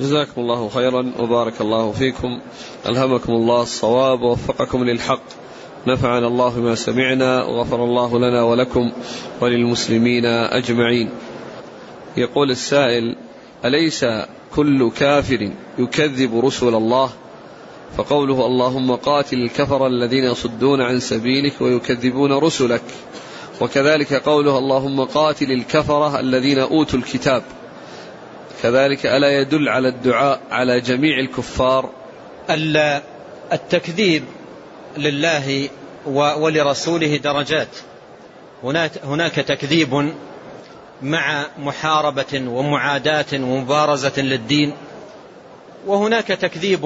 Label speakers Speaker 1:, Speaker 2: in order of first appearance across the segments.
Speaker 1: جزاكم الله خيرا وبارك الله فيكم ألهمكم الله الصواب ووفقكم للحق نفعنا الله ما سمعنا وغفر الله لنا ولكم وللمسلمين أجمعين يقول السائل أليس كل كافر يكذب رسل الله فقوله اللهم قاتل الكفر الذين يصدون عن سبيلك ويكذبون رسلك وكذلك قوله اللهم قاتل الكفرة الذين أوتوا الكتاب
Speaker 2: كذلك ألا يدل على الدعاء على جميع الكفار التكذيب لله ولرسوله درجات هناك تكذيب مع محاربة ومعاداة ومبارزة للدين وهناك تكذيب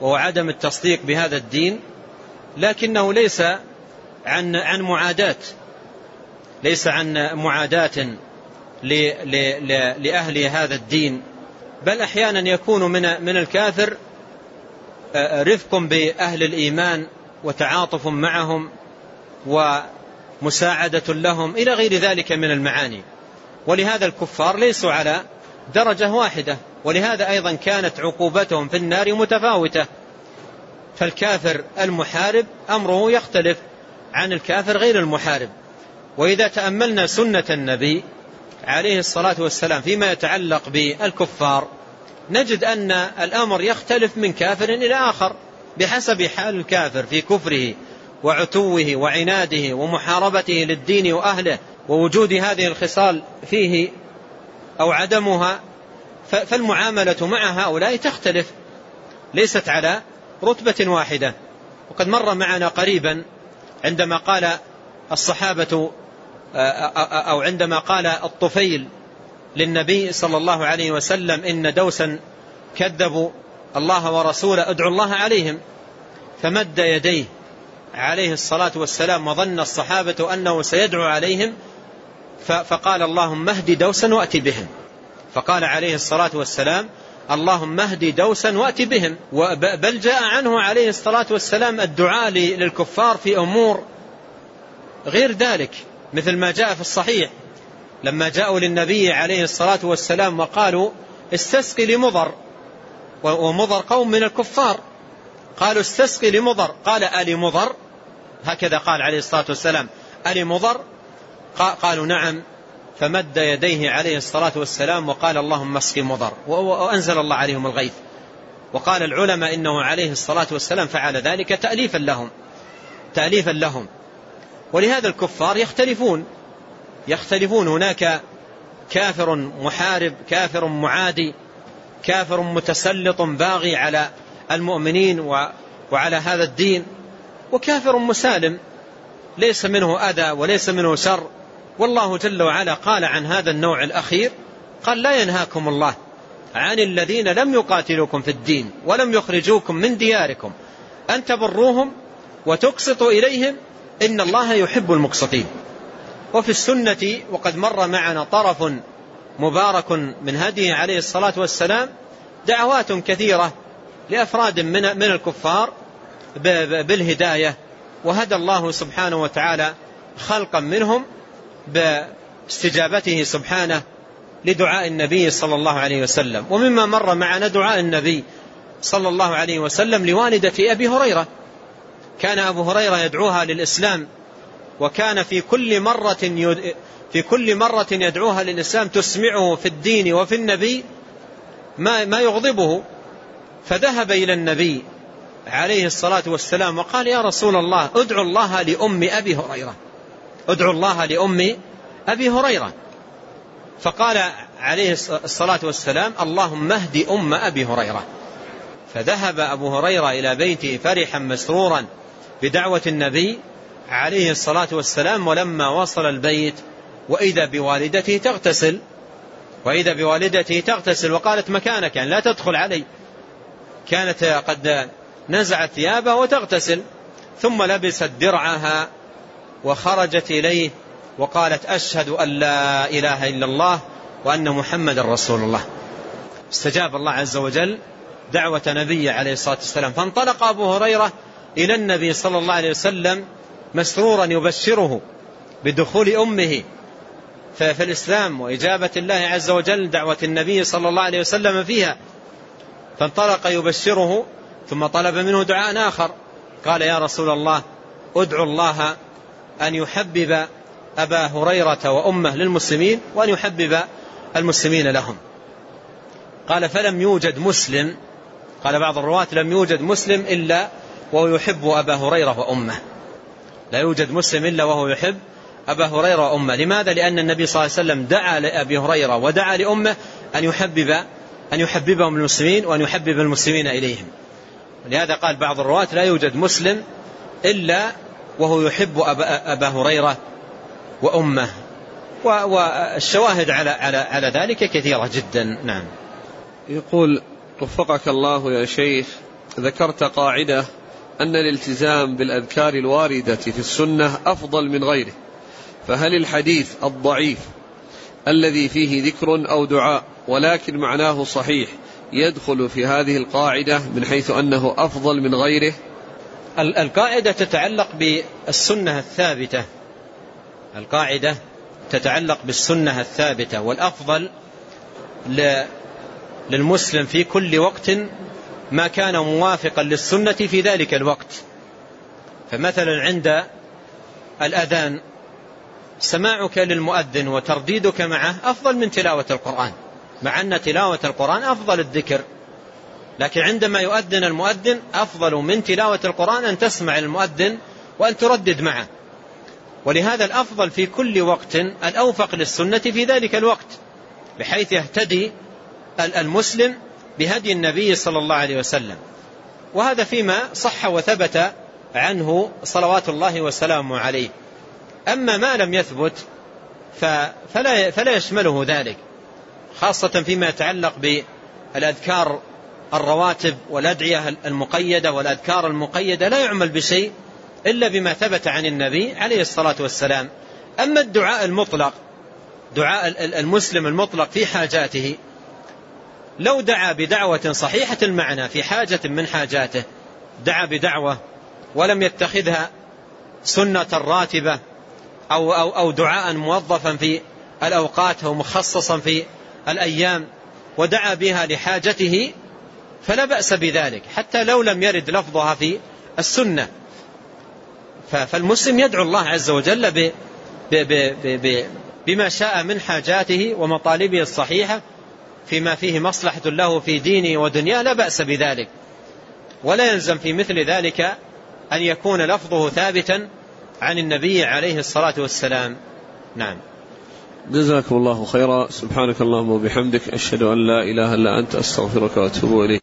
Speaker 2: وهو عدم التصديق بهذا الدين لكنه ليس عن عن معاداة ليس عن معاداة لأهل هذا الدين بل أحيانا يكون من من الكافر آه، آه، رفق بأهل الإيمان وتعاطف معهم ومساعدة لهم إلى غير ذلك من المعاني ولهذا الكفار ليسوا على درجة واحدة ولهذا أيضا كانت عقوبتهم في النار متفاوتة فالكافر المحارب أمره يختلف عن الكافر غير المحارب وإذا تأملنا سنة النبي عليه الصلاة والسلام فيما يتعلق بالكفار نجد أن الأمر يختلف من كافر إلى آخر بحسب حال الكافر في كفره وعتوه وعناده ومحاربته للدين وأهله ووجود هذه الخصال فيه أو عدمها فالمعاملة مع هؤلاء تختلف ليست على رتبة واحدة وقد مر معنا قريبا عندما قال الصحابة آه، آه، آه، أو عندما قال الطفيل للنبي صلى الله عليه وسلم إن دوسا كذبوا الله ورسوله ادعوا الله عليهم فمد يديه عليه الصلاة والسلام وظن الصحابة أنه سيدعو عليهم فقال اللهم اهد دوسا وأتي بهم فقال عليه الصلاة والسلام اللهم اهد دوسا وأتي بهم بل جاء عنه عليه الصلاة والسلام الدعاء للكفار في أمور غير ذلك مثل ما جاء في الصحيح لما جاءوا للنبي عليه الصلاة والسلام وقالوا استسقي لمضر ومضر قوم من الكفار قالوا استسقي لمضر قال ألي مضر هكذا قال عليه الصلاة والسلام ألي مضر قالوا نعم فمد يديه عليه الصلاة والسلام وقال اللهم اسقي مضر وأنزل الله عليهم الغيث وقال العلماء إنه عليه الصلاة والسلام فعل ذلك تأليفا لهم تأليفا لهم ولهذا الكفار يختلفون يختلفون هناك كافر محارب كافر معادي كافر متسلط باغي على المؤمنين وعلى هذا الدين وكافر مسالم ليس منه أذى وليس منه شر والله جل وعلا قال عن هذا النوع الأخير قال لا ينهاكم الله عن الذين لم يقاتلوكم في الدين ولم يخرجوكم من دياركم أن تبروهم وتقسطوا إليهم إن الله يحب المقسطين وفي السنة وقد مر معنا طرف مبارك من هديه عليه الصلاة والسلام دعوات كثيرة لأفراد من, من الكفار بالهداية وهدى الله سبحانه وتعالى خلقا منهم باستجابته سبحانه لدعاء النبي صلى الله عليه وسلم ومما مر معنا دعاء النبي صلى الله عليه وسلم لوالدة أبي هريرة كان أبو هريرة يدعوها للإسلام وكان في كل مرة يد... في كل مرة يدعوها للإسلام تسمعه في الدين وفي النبي ما ما يغضبه فذهب إلى النبي عليه الصلاة والسلام وقال يا رسول الله ادعو الله لأم أبي هريرة ادعو الله لأم أبي هريرة فقال عليه الصلاة والسلام اللهم اهد أم أبي هريرة فذهب أبو هريرة إلى بيته فرحا مسرورا بدعوة النبي عليه الصلاة والسلام ولما وصل البيت وإذا بوالدته تغتسل وإذا بوالدته تغتسل وقالت مكانك يعني لا تدخل علي كانت قد نزعت ثيابها وتغتسل ثم لبست درعها وخرجت إليه وقالت أشهد أن لا إله إلا الله وأن محمد رسول الله استجاب الله عز وجل دعوة نبيه عليه الصلاة والسلام فانطلق أبو هريرة إلى النبي صلى الله عليه وسلم مسرورا يبشره بدخول أمه في الإسلام وإجابة الله عز وجل دعوة النبي صلى الله عليه وسلم فيها فانطلق يبشره ثم طلب منه دعاء آخر قال يا رسول الله ادعو الله أن يحبب أبا هريرة وأمه للمسلمين وأن يحبب المسلمين لهم قال فلم يوجد مسلم قال بعض الرواة لم يوجد مسلم إلا وهو يحب أبا هريرة وأمه لا يوجد مسلم إلا وهو يحب أبا هريرة وأمه لماذا؟ لأن النبي صلى الله عليه وسلم دعا لأبي هريرة ودعا لأمه أن يحبب أن يحببهم المسلمين وأن يحبب المسلمين إليهم لهذا قال بعض الرواة لا يوجد مسلم إلا وهو يحب أبا, أبا هريرة وأمه والشواهد على, على, على ذلك كثيرة جدا نعم يقول وفقك الله يا شيخ ذكرت قاعدة
Speaker 1: أن الالتزام بالأذكار الواردة في السنة أفضل من غيره فهل الحديث الضعيف الذي فيه ذكر أو دعاء ولكن معناه صحيح يدخل في هذه القاعدة من حيث أنه أفضل من غيره
Speaker 2: القاعدة تتعلق بالسنة الثابتة القاعدة تتعلق بالسنة الثابتة والأفضل للمسلم في كل وقت ما كان موافقا للسنة في ذلك الوقت فمثلا عند الأذان سماعك للمؤذن وترديدك معه أفضل من تلاوة القرآن مع أن تلاوة القرآن أفضل الذكر لكن عندما يؤذن المؤذن أفضل من تلاوة القرآن أن تسمع المؤذن وأن تردد معه ولهذا الأفضل في كل وقت الأوفق للسنة في ذلك الوقت بحيث يهتدي المسلم بهدي النبي صلى الله عليه وسلم وهذا فيما صح وثبت عنه صلوات الله وسلامه عليه أما ما لم يثبت فلا, فلا يشمله ذلك خاصة فيما يتعلق بالأذكار الرواتب والأدعية المقيدة والأذكار المقيدة لا يعمل بشيء إلا بما ثبت عن النبي عليه الصلاة والسلام أما الدعاء المطلق دعاء المسلم المطلق في حاجاته لو دعا بدعوة صحيحة المعنى في حاجة من حاجاته دعا بدعوة ولم يتخذها سنة راتبة أو, أو, أو دعاء موظفا في الأوقات أو مخصصا في الأيام ودعا بها لحاجته فلا بأس بذلك حتى لو لم يرد لفظها في السنة فالمسلم يدعو الله عز وجل ب ب بما شاء من حاجاته ومطالبه الصحيحة فيما فيه مصلحة له في دينه ودنياه لا بأس بذلك ولا يلزم في مثل ذلك أن يكون لفظه ثابتا عن النبي عليه الصلاة والسلام نعم
Speaker 1: جزاكم الله خيرا سبحانك اللهم وبحمدك أشهد أن لا إله إلا أنت أستغفرك وأتوب إليك